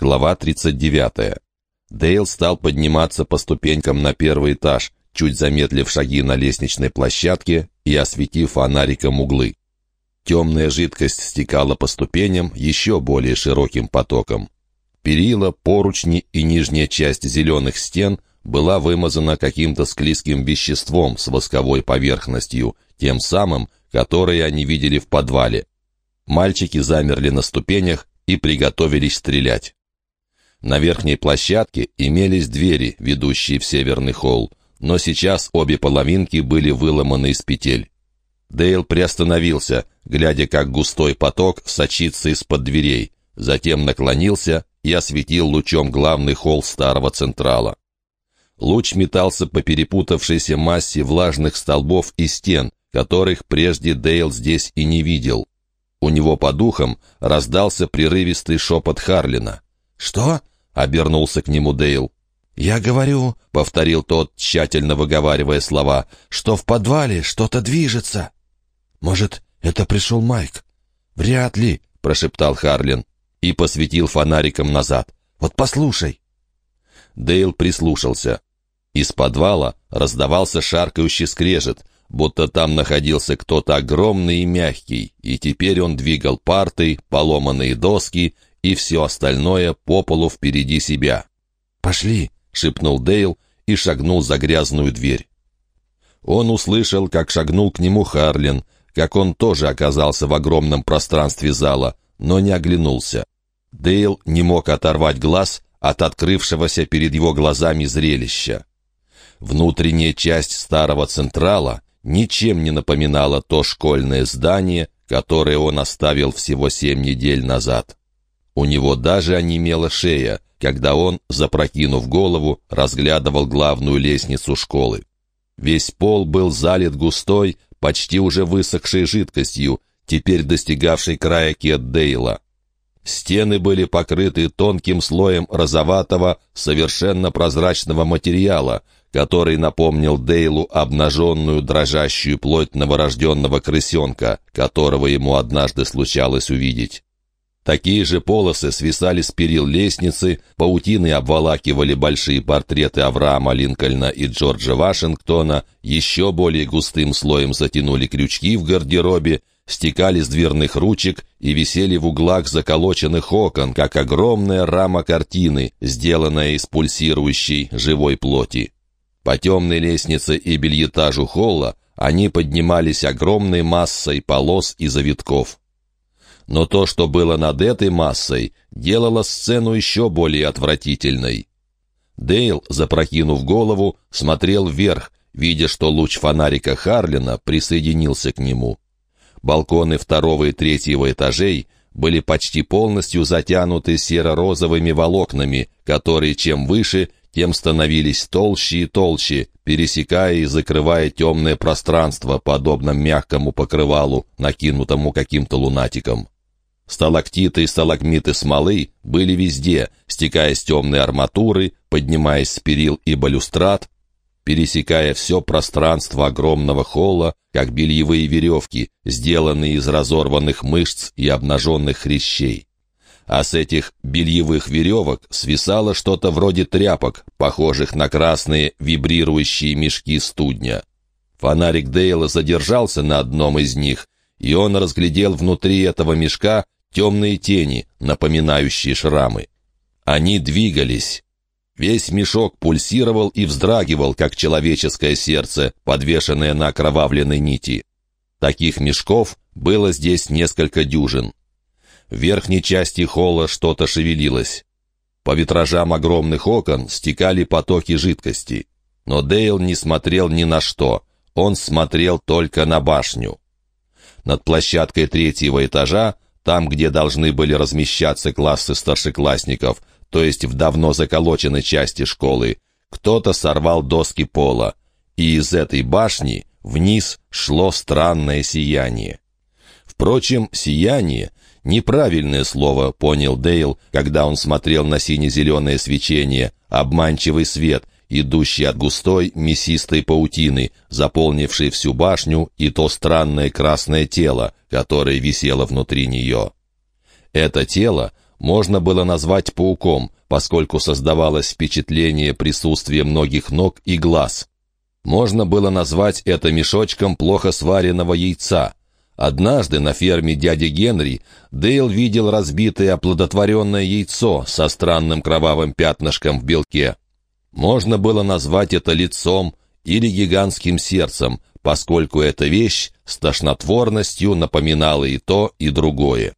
Глава 39. Дейл стал подниматься по ступенькам на первый этаж, чуть замедлив шаги на лестничной площадке и осветив фонариком углы. Темная жидкость стекала по ступеням еще более широким потоком. Перила, поручни и нижняя часть зеленых стен была вымазана каким-то склизким веществом с восковой поверхностью, тем самым, которое они видели в подвале. Мальчики замерли на ступенях и приготовились стрелять. На верхней площадке имелись двери, ведущие в северный холл, но сейчас обе половинки были выломаны из петель. Дейл приостановился, глядя, как густой поток сочится из-под дверей, затем наклонился и осветил лучом главный холл старого Централа. Луч метался по перепутавшейся массе влажных столбов и стен, которых прежде Дейл здесь и не видел. У него по духам раздался прерывистый шепот Харлина. «Что?» — обернулся к нему Дейл. «Я говорю», — повторил тот, тщательно выговаривая слова, «что в подвале что-то движется». «Может, это пришел Майк?» «Вряд ли», — прошептал Харлин и посветил фонариком назад. «Вот послушай». Дейл прислушался. Из подвала раздавался шаркающий скрежет, будто там находился кто-то огромный и мягкий, и теперь он двигал парты, поломанные доски и все остальное по полу впереди себя. «Пошли!» — шепнул Дейл и шагнул за грязную дверь. Он услышал, как шагнул к нему Харлин, как он тоже оказался в огромном пространстве зала, но не оглянулся. Дейл не мог оторвать глаз от открывшегося перед его глазами зрелища. Внутренняя часть старого Централа ничем не напоминала то школьное здание, которое он оставил всего семь недель назад. У него даже онемела шея, когда он, запрокинув голову, разглядывал главную лестницу школы. Весь пол был залит густой, почти уже высохшей жидкостью, теперь достигавшей края Кетдейла. Стены были покрыты тонким слоем розоватого, совершенно прозрачного материала, который напомнил Дейлу обнаженную дрожащую плоть новорожденного крысенка, которого ему однажды случалось увидеть. Такие же полосы свисали с перил лестницы, паутины обволакивали большие портреты Авраама Линкольна и Джорджа Вашингтона, еще более густым слоем затянули крючки в гардеробе, стекали с дверных ручек и висели в углах заколоченных окон, как огромная рама картины, сделанная из пульсирующей живой плоти. По темной лестнице и бельетажу холла они поднимались огромной массой полос и завитков. Но то, что было над этой массой, делало сцену еще более отвратительной. Дейл, запрокинув голову, смотрел вверх, видя, что луч фонарика Харлина присоединился к нему. Балконы второго и третьего этажей были почти полностью затянуты серо-розовыми волокнами, которые чем выше, тем становились толще и толще, пересекая и закрывая темное пространство, подобно мягкому покрывалу, накинутому каким-то лунатиком. Сталактиты и сталагмиты смолы были везде, стекая с темной арматуры, поднимаясь с перил и балюстрат, пересекая все пространство огромного холла, как бельевые веревки, сделанные из разорванных мышц и обнаженных хрящей а с этих бельевых веревок свисало что-то вроде тряпок, похожих на красные вибрирующие мешки студня. Фонарик Дейла задержался на одном из них, и он разглядел внутри этого мешка темные тени, напоминающие шрамы. Они двигались. Весь мешок пульсировал и вздрагивал, как человеческое сердце, подвешенное на окровавленной нити. Таких мешков было здесь несколько дюжин. В верхней части холла что-то шевелилось. По витражам огромных окон стекали потоки жидкости. Но Дейл не смотрел ни на что. Он смотрел только на башню. Над площадкой третьего этажа, там, где должны были размещаться классы старшеклассников, то есть в давно заколоченной части школы, кто-то сорвал доски пола, и из этой башни вниз шло странное сияние. Впрочем, сияние Неправильное слово, понял Дейл, когда он смотрел на сине-зеленое свечение, обманчивый свет, идущий от густой мясистой паутины, заполнившей всю башню и то странное красное тело, которое висело внутри нее. Это тело можно было назвать пауком, поскольку создавалось впечатление присутствия многих ног и глаз. Можно было назвать это мешочком плохо сваренного яйца. Однажды на ферме дяди Генри Дейл видел разбитое оплодотворенное яйцо со странным кровавым пятнышком в белке. Можно было назвать это лицом или гигантским сердцем, поскольку эта вещь с тошнотворностью напоминала и то, и другое.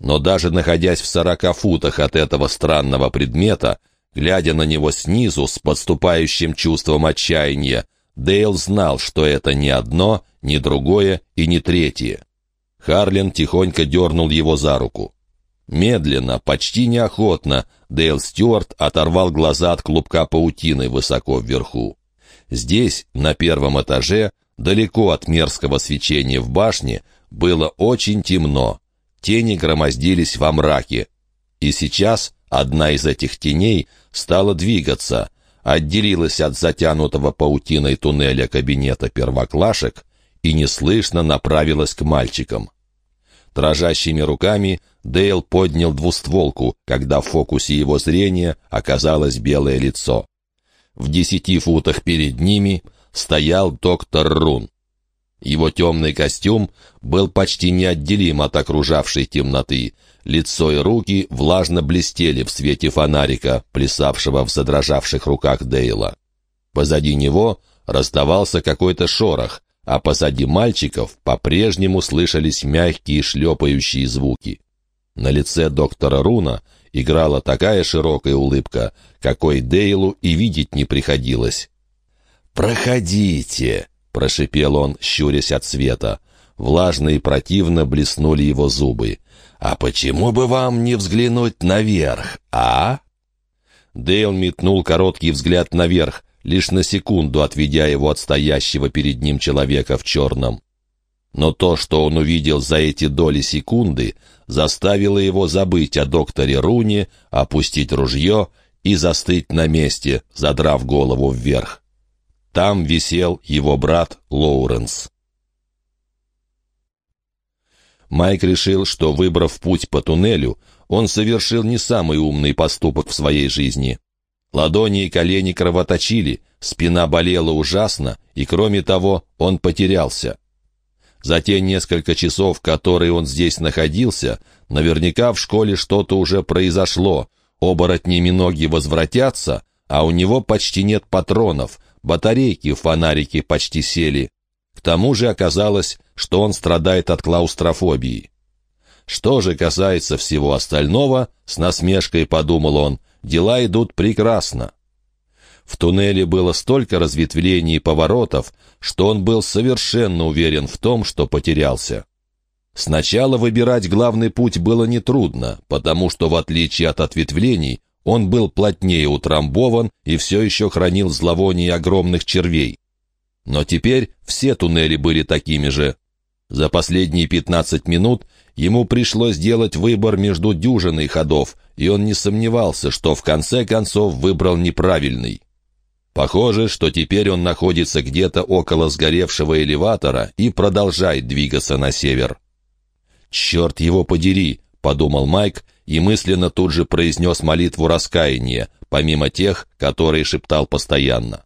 Но даже находясь в сорока футах от этого странного предмета, глядя на него снизу с подступающим чувством отчаяния, Дейл знал, что это не одно, не другое и не третье. Харлин тихонько дернул его за руку. Медленно, почти неохотно, Дейл Стюарт оторвал глаза от клубка паутины высоко вверху. Здесь, на первом этаже, далеко от мерзкого свечения в башне, было очень темно. Тени громоздились во мраке. И сейчас одна из этих теней стала двигаться, отделилась от затянутого паутиной туннеля кабинета первоклашек и неслышно направилась к мальчикам. Дрожащими руками Дейл поднял двустволку, когда в фокусе его зрения оказалось белое лицо. В десяти футах перед ними стоял доктор Рун. Его темный костюм был почти неотделим от окружавшей темноты. Лицо и руки влажно блестели в свете фонарика, плясавшего в задрожавших руках Дейла. Позади него раздавался какой-то шорох, а позади мальчиков по-прежнему слышались мягкие шлепающие звуки. На лице доктора Руна играла такая широкая улыбка, какой Дейлу и видеть не приходилось. «Проходите!» — прошипел он, щурясь от света. Влажно и противно блеснули его зубы. «А почему бы вам не взглянуть наверх, а?» Дейл метнул короткий взгляд наверх, лишь на секунду отведя его от стоящего перед ним человека в черном. Но то, что он увидел за эти доли секунды, заставило его забыть о докторе Руне, опустить ружье и застыть на месте, задрав голову вверх. Там висел его брат Лоуренс. Майк решил, что, выбрав путь по туннелю, он совершил не самый умный поступок в своей жизни. Ладони и колени кровоточили, спина болела ужасно, и, кроме того, он потерялся. За те несколько часов, которые он здесь находился, наверняка в школе что-то уже произошло, оборотни ноги возвратятся, а у него почти нет патронов, батарейки в фонарике почти сели. К тому же оказалось, что он страдает от клаустрофобии. Что же касается всего остального, с насмешкой подумал он, дела идут прекрасно. В туннеле было столько разветвлений и поворотов, что он был совершенно уверен в том, что потерялся. Сначала выбирать главный путь было нетрудно, потому что, в отличие от ответвлений, он был плотнее утрамбован и все еще хранил зловоние огромных червей. Но теперь все туннели были такими же. За последние 15 минут ему пришлось сделать выбор между дюжиной ходов, и он не сомневался, что в конце концов выбрал неправильный. Похоже, что теперь он находится где-то около сгоревшего элеватора и продолжает двигаться на север. «Черт его подери!» — подумал Майк и мысленно тут же произнес молитву раскаяния, помимо тех, которые шептал постоянно.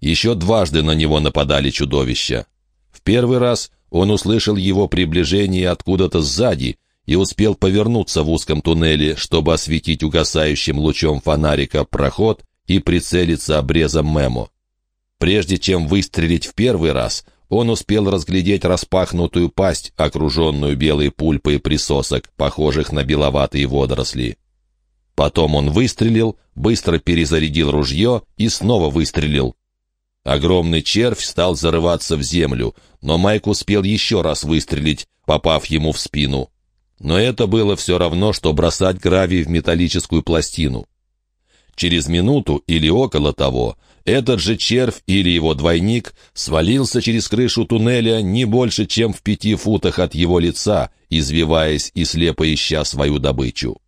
Еще дважды на него нападали чудовища. В первый раз он услышал его приближение откуда-то сзади и успел повернуться в узком туннеле, чтобы осветить угасающим лучом фонарика проход и прицелиться обрезом Мемо. Прежде чем выстрелить в первый раз, он успел разглядеть распахнутую пасть, окруженную белой пульпой присосок, похожих на беловатые водоросли. Потом он выстрелил, быстро перезарядил ружье и снова выстрелил. Огромный червь стал зарываться в землю, но Майк успел еще раз выстрелить, попав ему в спину. Но это было все равно, что бросать гравий в металлическую пластину. Через минуту или около того этот же червь или его двойник свалился через крышу туннеля не больше, чем в пяти футах от его лица, извиваясь и слепо ища свою добычу.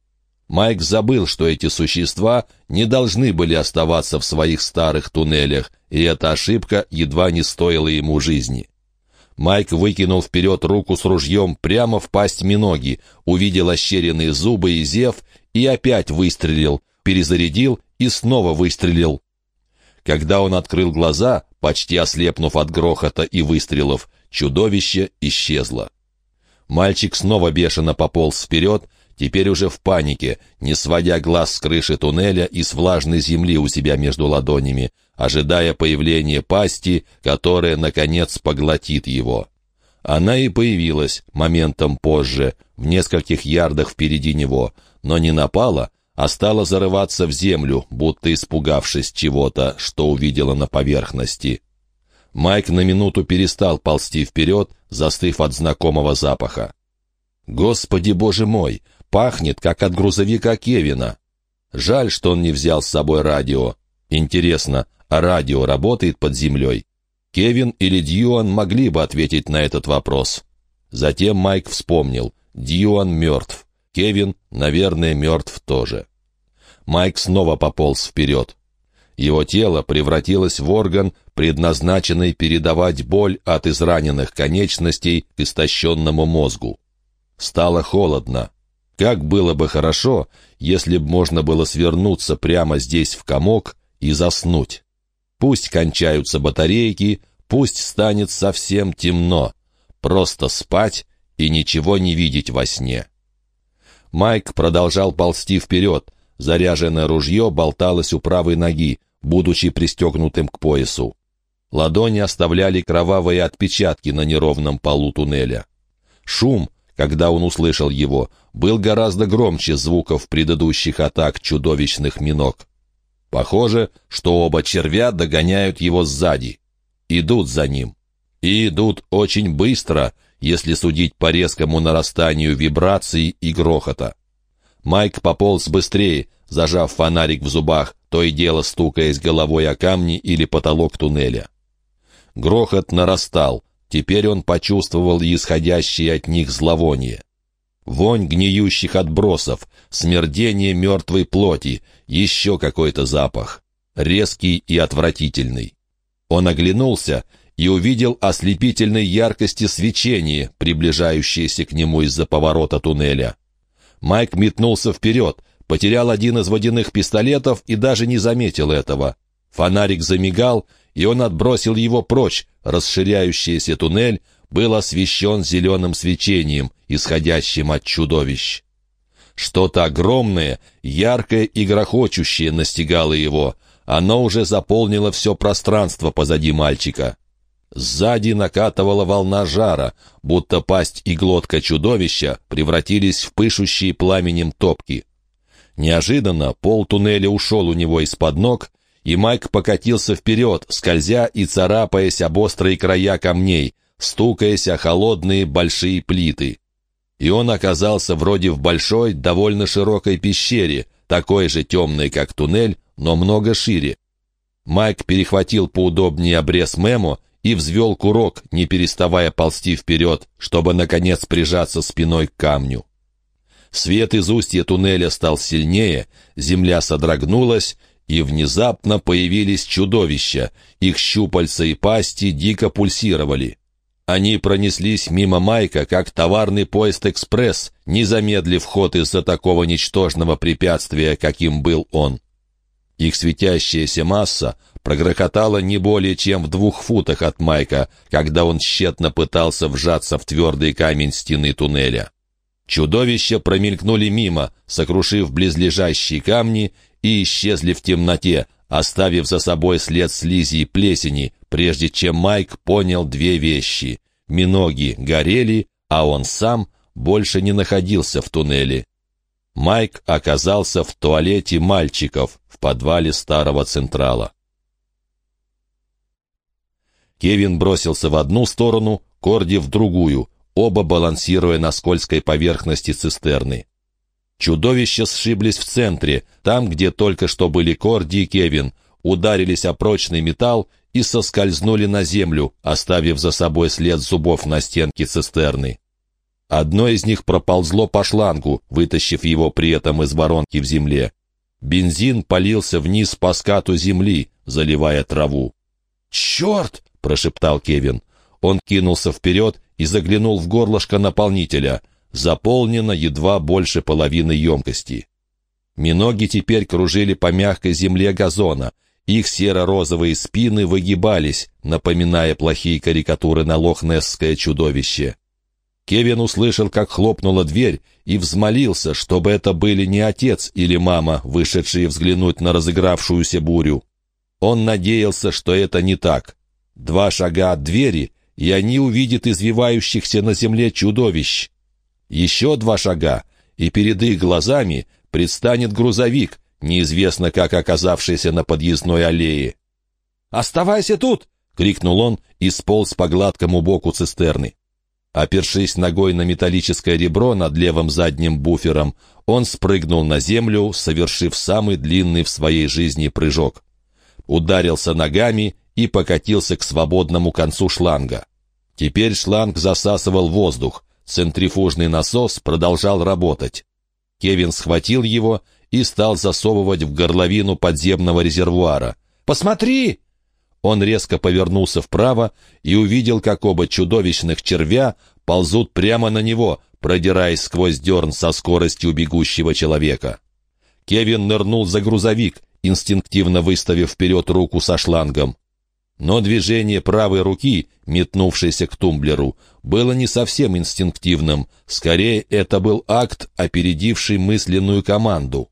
Майк забыл, что эти существа не должны были оставаться в своих старых туннелях, и эта ошибка едва не стоила ему жизни. Майк выкинул вперед руку с ружьем прямо в пасть Миноги, увидел ощеренные зубы и зев и опять выстрелил, перезарядил и снова выстрелил. Когда он открыл глаза, почти ослепнув от грохота и выстрелов, чудовище исчезло. Мальчик снова бешено пополз вперед, теперь уже в панике, не сводя глаз с крыши туннеля и с влажной земли у себя между ладонями, ожидая появления пасти, которая, наконец, поглотит его. Она и появилась моментом позже, в нескольких ярдах впереди него, но не напала, а стала зарываться в землю, будто испугавшись чего-то, что увидела на поверхности. Майк на минуту перестал ползти вперед, застыв от знакомого запаха. «Господи, боже мой! Пахнет, как от грузовика Кевина!» Жаль, что он не взял с собой радио. Интересно, а радио работает под землей? Кевин или Дьюан могли бы ответить на этот вопрос. Затем Майк вспомнил. Дьюан мертв. Кевин, наверное, мертв тоже. Майк снова пополз вперед. Его тело превратилось в орган, предназначенный передавать боль от израненных конечностей к истощенному мозгу. Стало холодно. Как было бы хорошо, если бы можно было свернуться прямо здесь в комок и заснуть. Пусть кончаются батарейки, пусть станет совсем темно. Просто спать и ничего не видеть во сне. Майк продолжал ползти вперед. Заряженное ружье болталось у правой ноги, будучи пристегнутым к поясу. Ладони оставляли кровавые отпечатки на неровном полу туннеля. Шум, когда он услышал его, был гораздо громче звуков предыдущих атак чудовищных миног. Похоже, что оба червя догоняют его сзади. Идут за ним. И идут очень быстро, если судить по резкому нарастанию вибраций и грохота. Майк пополз быстрее, зажав фонарик в зубах, то и дело стукаясь головой о камни или потолок туннеля. Грохот нарастал, теперь он почувствовал исходящее от них зловоние. Вонь гниющих отбросов, смердение мертвой плоти, еще какой-то запах. Резкий и отвратительный. Он оглянулся и увидел ослепительной яркости свечение, приближающееся к нему из-за поворота туннеля. Майк метнулся вперед, потерял один из водяных пистолетов и даже не заметил этого. Фонарик замигал, и он отбросил его прочь, расширяющийся туннель, был освещен зеленым свечением, исходящим от чудовищ. Что-то огромное, яркое и грохочущее настигало его. Оно уже заполнило все пространство позади мальчика. Сзади накатывала волна жара, будто пасть и глотка чудовища превратились в пышущие пламенем топки. Неожиданно пол туннеля ушел у него из-под ног, и Майк покатился вперед, скользя и царапаясь об острые края камней, стукаясь о холодные большие плиты. И он оказался вроде в большой, довольно широкой пещере, такой же темной, как туннель, но много шире. Майк перехватил поудобнее обрез Мемо и взвел курок, не переставая ползти вперед, чтобы, наконец, прижаться спиной к камню. Свет из устья туннеля стал сильнее, земля содрогнулась, и внезапно появились чудовища, их щупальца и пасти дико пульсировали. Они пронеслись мимо Майка, как товарный поезд-экспресс, не замедлив ход из-за такого ничтожного препятствия, каким был он. Их светящаяся масса прогрохотала не более чем в двух футах от Майка, когда он тщетно пытался вжаться в твердый камень стены туннеля. Чудовища промелькнули мимо, сокрушив близлежащие камни, и исчезли в темноте, оставив за собой след слизи и плесени, прежде чем Майк понял две вещи. Миноги горели, а он сам больше не находился в туннеле. Майк оказался в туалете мальчиков в подвале старого Централа. Кевин бросился в одну сторону, Корди в другую, оба балансируя на скользкой поверхности цистерны. Чудовища сшиблись в центре, там, где только что были Корди и Кевин, ударились о прочный металл и соскользнули на землю, оставив за собой след зубов на стенке цистерны. Одно из них проползло по шлангу, вытащив его при этом из воронки в земле. Бензин полился вниз по скату земли, заливая траву. «Черт!» — прошептал Кевин. Он кинулся вперед и заглянул в горлышко наполнителя. Заполнено едва больше половины емкости. Миноги теперь кружили по мягкой земле газона. Их серо-розовые спины выгибались, напоминая плохие карикатуры на лохнесское чудовище. Кевин услышал, как хлопнула дверь, и взмолился, чтобы это были не отец или мама, вышедшие взглянуть на разыгравшуюся бурю. Он надеялся, что это не так. Два шага от двери, и они увидят извивающихся на земле чудовищ. Еще два шага, и перед их глазами предстанет грузовик, неизвестно как оказавшийся на подъездной аллее. «Оставайся тут!» — крикнул он и сполз по гладкому боку цистерны. Опершись ногой на металлическое ребро над левым задним буфером, он спрыгнул на землю, совершив самый длинный в своей жизни прыжок. Ударился ногами и покатился к свободному концу шланга. Теперь шланг засасывал воздух, центрифужный насос продолжал работать. Кевин схватил его и стал засовывать в горловину подземного резервуара. «Посмотри!» Он резко повернулся вправо и увидел, как оба чудовищных червя ползут прямо на него, продираясь сквозь дерн со скоростью бегущего человека. Кевин нырнул за грузовик, инстинктивно выставив вперед руку со шлангом. Но движение правой руки, метнувшейся к тумблеру, было не совсем инстинктивным, скорее это был акт, опередивший мысленную команду.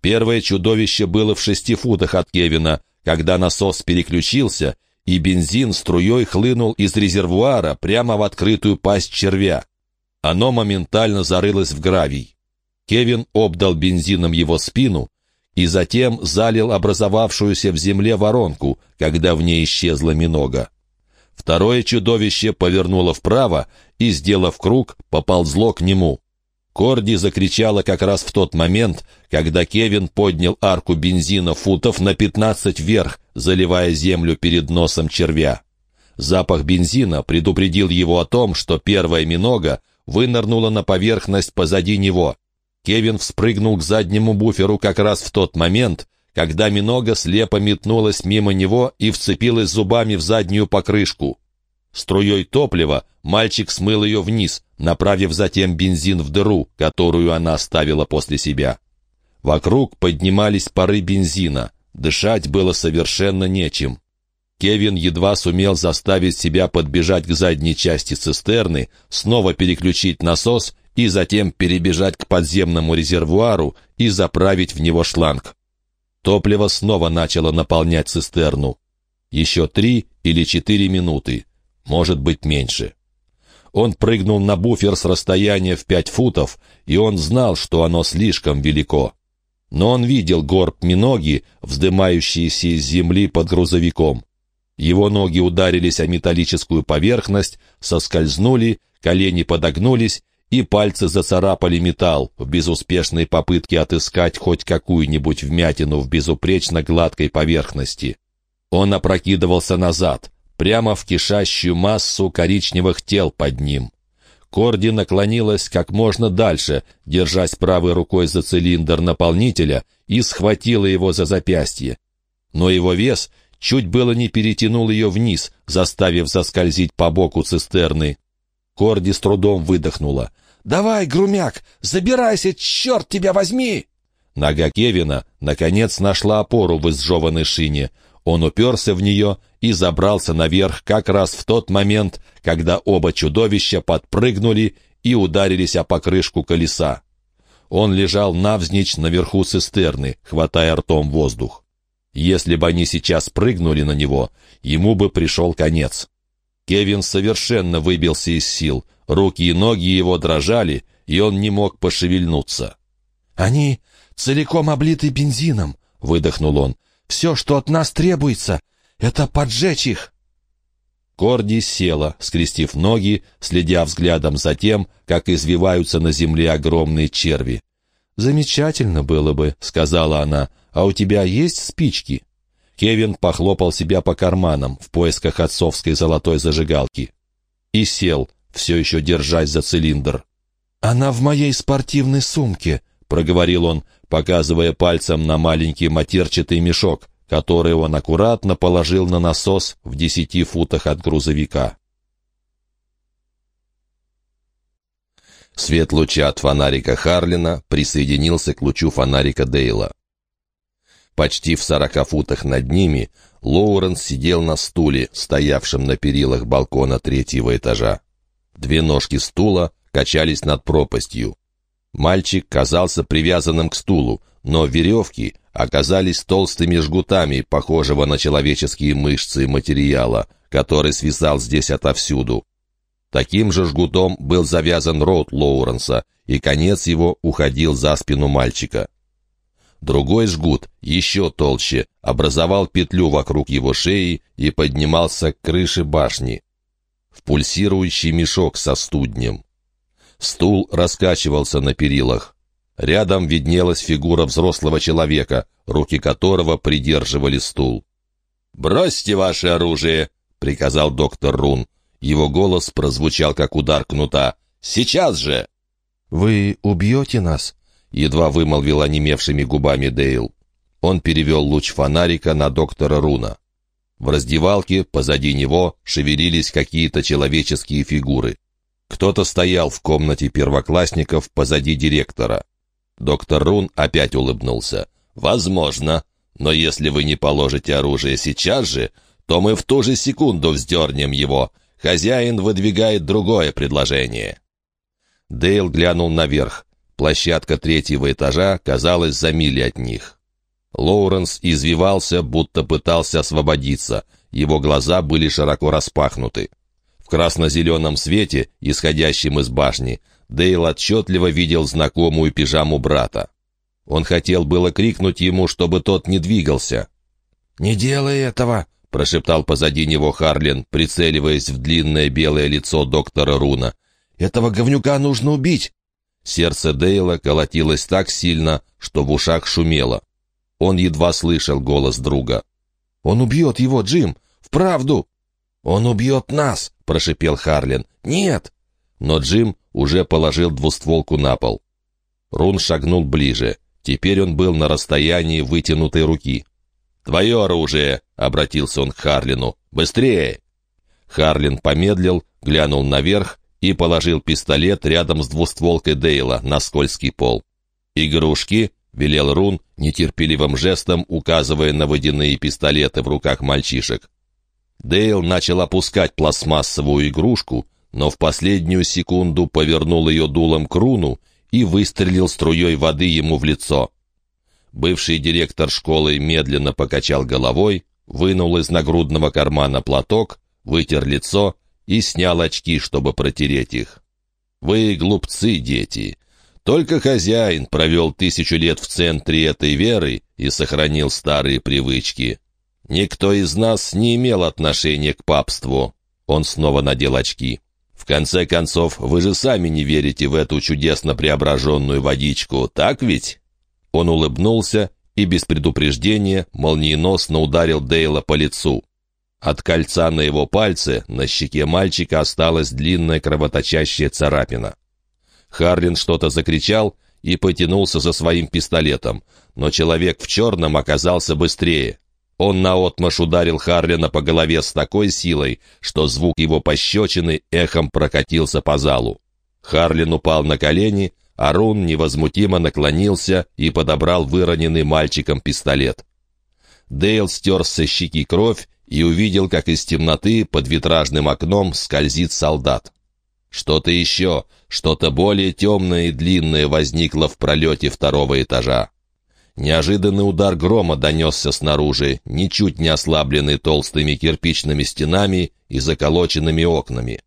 Первое чудовище было в шести футах от Кевина, когда насос переключился, и бензин струей хлынул из резервуара прямо в открытую пасть червя. Оно моментально зарылось в гравий. Кевин обдал бензином его спину, и затем залил образовавшуюся в земле воронку, когда в ней исчезла минога. Второе чудовище повернуло вправо и, сделав круг, поползло к нему. Корди закричала как раз в тот момент, когда Кевин поднял арку бензина футов на пятнадцать вверх, заливая землю перед носом червя. Запах бензина предупредил его о том, что первая минога вынырнула на поверхность позади него. Кевин вспрыгнул к заднему буферу как раз в тот момент, когда Минога слепо метнулась мимо него и вцепилась зубами в заднюю покрышку. Струей топлива мальчик смыл ее вниз, направив затем бензин в дыру, которую она оставила после себя. Вокруг поднимались пары бензина, дышать было совершенно нечем. Кевин едва сумел заставить себя подбежать к задней части цистерны, снова переключить насос и затем перебежать к подземному резервуару и заправить в него шланг. Топливо снова начало наполнять цистерну. Еще три или четыре минуты, может быть меньше. Он прыгнул на буфер с расстояния в пять футов, и он знал, что оно слишком велико. Но он видел горб Миноги, вздымающиеся из земли под грузовиком. Его ноги ударились о металлическую поверхность, соскользнули, колени подогнулись, и пальцы зацарапали металл в безуспешной попытке отыскать хоть какую-нибудь вмятину в безупречно гладкой поверхности. Он опрокидывался назад, прямо в кишащую массу коричневых тел под ним. Корди наклонилась как можно дальше, держась правой рукой за цилиндр наполнителя, и схватила его за запястье. Но его вес чуть было не перетянул ее вниз, заставив заскользить по боку цистерны. Корди с трудом выдохнула. «Давай, грумяк, забирайся, черт тебя возьми!» Нога Кевина, наконец, нашла опору в изжеванной шине. Он уперся в нее и забрался наверх как раз в тот момент, когда оба чудовища подпрыгнули и ударились о покрышку колеса. Он лежал навзничь наверху цистерны, хватая ртом воздух. Если бы они сейчас прыгнули на него, ему бы пришел конец. Кевин совершенно выбился из сил. Руки и ноги его дрожали, и он не мог пошевельнуться. «Они целиком облиты бензином», — выдохнул он. «Все, что от нас требуется, это поджечь их». Корди села, скрестив ноги, следя взглядом за тем, как извиваются на земле огромные черви. «Замечательно было бы», — сказала она. «А у тебя есть спички?» Кевин похлопал себя по карманам в поисках отцовской золотой зажигалки. И сел, все еще держась за цилиндр. «Она в моей спортивной сумке», — проговорил он, показывая пальцем на маленький матерчатый мешок, который он аккуратно положил на насос в десяти футах от грузовика. Свет луча от фонарика Харлина присоединился к лучу фонарика Дейла. Почти в сорока футах над ними Лоуренс сидел на стуле, стоявшем на перилах балкона третьего этажа. Две ножки стула качались над пропастью. Мальчик казался привязанным к стулу, но веревки оказались толстыми жгутами, похожего на человеческие мышцы материала, который свисал здесь отовсюду. Таким же жгутом был завязан рот Лоуренса, и конец его уходил за спину мальчика. Другой жгут, еще толще, образовал петлю вокруг его шеи и поднимался к крыше башни. В пульсирующий мешок со студнем. Стул раскачивался на перилах. Рядом виднелась фигура взрослого человека, руки которого придерживали стул. «Бросьте ваше оружие!» — приказал доктор Рун. Его голос прозвучал, как удар кнута. «Сейчас же!» «Вы убьете нас?» — едва вымолвил онемевшими губами Дейл. Он перевел луч фонарика на доктора Руна. В раздевалке позади него шевелились какие-то человеческие фигуры. Кто-то стоял в комнате первоклассников позади директора. Доктор Рун опять улыбнулся. «Возможно. Но если вы не положите оружие сейчас же, то мы в ту же секунду вздернем его. Хозяин выдвигает другое предложение». Дейл глянул наверх. Площадка третьего этажа казалась за мили от них. Лоуренс извивался, будто пытался освободиться. Его глаза были широко распахнуты. В красно-зеленом свете, исходящем из башни, Дейл отчетливо видел знакомую пижаму брата. Он хотел было крикнуть ему, чтобы тот не двигался. «Не делай этого!» — прошептал позади него Харлин, прицеливаясь в длинное белое лицо доктора Руна. «Этого говнюка нужно убить!» Сердце Дейла колотилось так сильно, что в ушах шумело. Он едва слышал голос друга. «Он убьет его, Джим! Вправду!» «Он убьет нас!» — прошипел Харлин. «Нет!» Но Джим уже положил двустволку на пол. Рун шагнул ближе. Теперь он был на расстоянии вытянутой руки. «Твое оружие!» — обратился он к Харлину. «Быстрее!» Харлин помедлил, глянул наверх и положил пистолет рядом с двустволкой Дейла на скользкий пол. «Игрушки!» — велел Рун, нетерпеливым жестом указывая на водяные пистолеты в руках мальчишек. Дейл начал опускать пластмассовую игрушку, но в последнюю секунду повернул ее дулом к руну и выстрелил струей воды ему в лицо. Бывший директор школы медленно покачал головой, вынул из нагрудного кармана платок, вытер лицо и снял очки, чтобы протереть их. «Вы глупцы, дети. Только хозяин провел тысячу лет в центре этой веры и сохранил старые привычки. Никто из нас не имел отношения к папству. Он снова надел очки. В конце концов, вы же сами не верите в эту чудесно преображенную водичку, так ведь? Он улыбнулся и без предупреждения молниеносно ударил Дейла по лицу. От кольца на его пальце на щеке мальчика осталась длинная кровоточащая царапина. Харлин что-то закричал и потянулся за своим пистолетом, но человек в черном оказался быстрее. Он наотмашь ударил Харлина по голове с такой силой, что звук его пощечины эхом прокатился по залу. Харлин упал на колени, а Рун невозмутимо наклонился и подобрал выроненный мальчиком пистолет. Дейл стер со щеки кровь и увидел, как из темноты под витражным окном скользит солдат. Что-то еще, что-то более темное и длинное возникло в пролете второго этажа. Неожиданный удар грома донесся снаружи, ничуть не ослабленный толстыми кирпичными стенами и заколоченными окнами.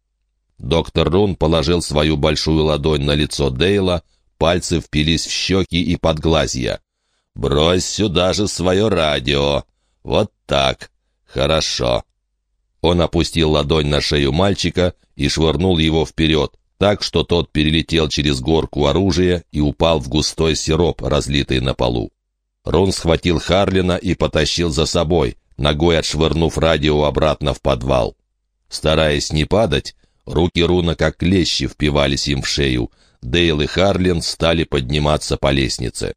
Доктор Рун положил свою большую ладонь на лицо Дейла, пальцы впились в щеки и подглазья. «Брось сюда же свое радио! Вот так! Хорошо!» Он опустил ладонь на шею мальчика и швырнул его вперед, так что тот перелетел через горку оружия и упал в густой сироп, разлитый на полу. Рун схватил Харлина и потащил за собой, ногой отшвырнув радио обратно в подвал. Стараясь не падать, руки Руна как клещи впивались им в шею. Дейл и Харлин стали подниматься по лестнице.